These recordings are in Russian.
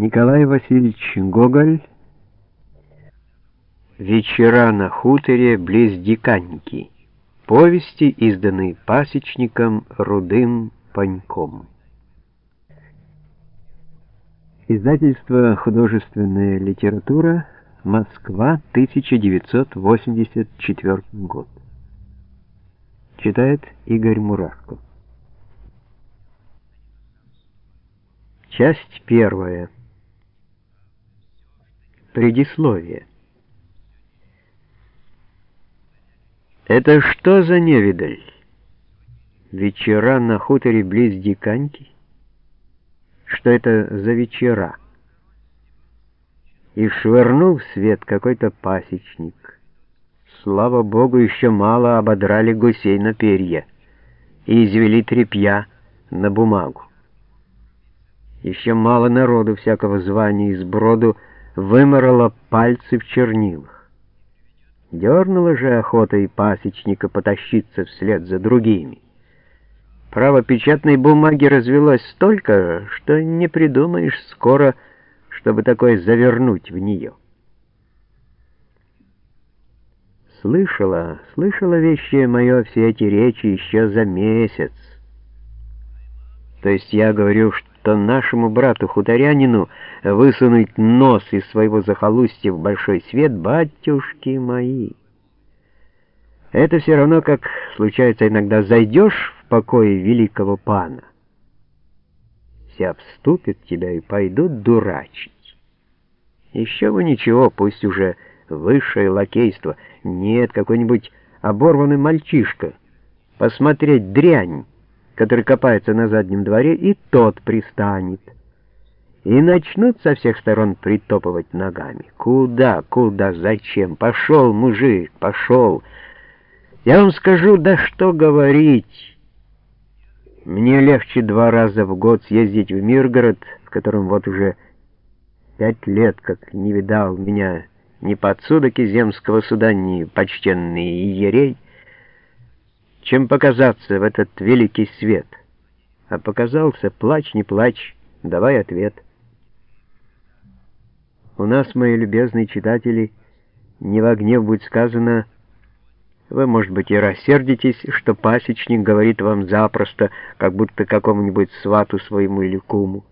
Николай Васильевич Гоголь «Вечера на хуторе близ Диканьки». Повести, изданные пасечником Рудым Паньком. Издательство «Художественная литература», Москва, 1984 год. Читает Игорь Мурашко. Часть первая. Предисловие. Это что за невидаль? Вечера на хуторе близ Диканьки? Что это за вечера? И швырнул в свет какой-то пасечник. Слава богу, еще мало ободрали гусей на перья и извели тряпья на бумагу. Еще мало народу всякого звания из броду выморало пальцы в чернилах. Дернула же охота и пасечника потащиться вслед за другими. Право печатной бумаги развелось столько, что не придумаешь скоро, чтобы такое завернуть в нее. Слышала, слышала вещи мое все эти речи еще за месяц. То есть я говорю, что то нашему брату-хуторянину высунуть нос из своего захолустья в большой свет, батюшки мои. Это все равно, как случается иногда, зайдешь в покое великого пана. Все обступят тебя и пойдут дурачить. Еще бы ничего, пусть уже высшее лакейство. Нет, какой-нибудь оборванный мальчишка. Посмотреть дрянь который копается на заднем дворе, и тот пристанет. И начнут со всех сторон притопывать ногами. Куда, куда, зачем? Пошел, мужик, пошел. Я вам скажу, да что говорить. Мне легче два раза в год съездить в Миргород, в котором вот уже пять лет, как не видал меня ни подсудок земского суда, ни почтенный иерей, чем показаться в этот великий свет. А показался, плачь, не плачь, давай ответ. У нас, мои любезные читатели, не в гнев будет сказано, вы, может быть, и рассердитесь, что пасечник говорит вам запросто, как будто какому-нибудь свату своему или куму.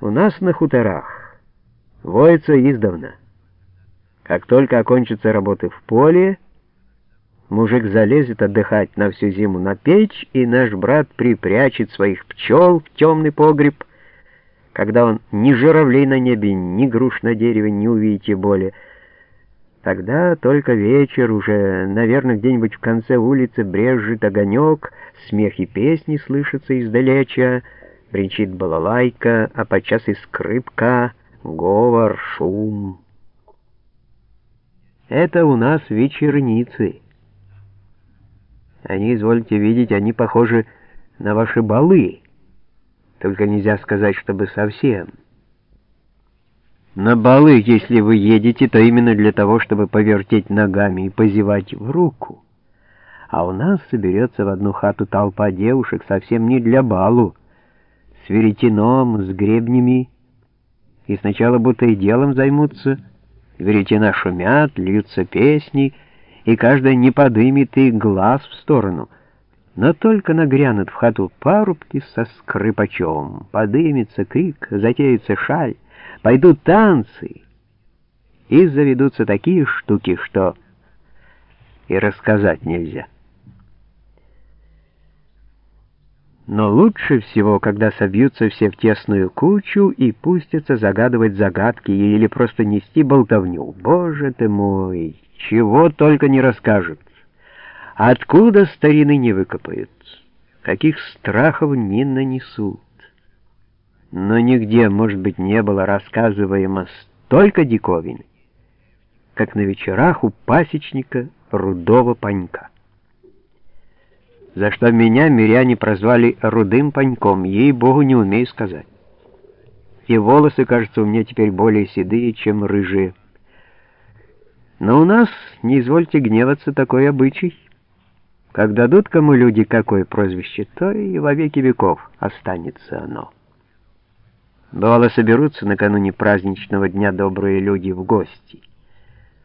У нас на хуторах воется издавна. Как только окончатся работы в поле, Мужик залезет отдыхать на всю зиму на печь, и наш брат припрячет своих пчел в темный погреб, когда он ни журавлей на небе, ни груш на дереве не увидите более. Тогда только вечер уже, наверное, где-нибудь в конце улицы брежет огонек, смех и песни слышатся издалеча, бренчит балалайка, а подчас и скрипка, говор, шум. Это у нас вечерницы. Они, извольте видеть, они похожи на ваши балы. Только нельзя сказать, чтобы совсем. На балы, если вы едете, то именно для того, чтобы повертеть ногами и позевать в руку. А у нас соберется в одну хату толпа девушек совсем не для балу, с веретеном, с гребнями, и сначала будто и делом займутся, веретена шумят, льются песни — и каждая не подымет и глаз в сторону. Но только нагрянут в хату парубки со скрипачом, подымется крик, затеется шаль, пойдут танцы, и заведутся такие штуки, что и рассказать нельзя. Но лучше всего, когда собьются все в тесную кучу и пустятся загадывать загадки или просто нести болтовню. Боже ты мой! чего только не расскажут, откуда старины не выкопают, каких страхов не нанесут. Но нигде, может быть, не было рассказываемо столько диковин, как на вечерах у пасечника Рудого Панька. За что меня миряне прозвали Рудым Паньком, ей-богу, не умею сказать. И волосы, кажется, у меня теперь более седые, чем рыжие. Но у нас, не извольте гневаться, такой обычай. Как дадут кому люди какое прозвище, то и во веки веков останется оно. Бывало, соберутся накануне праздничного дня добрые люди в гости —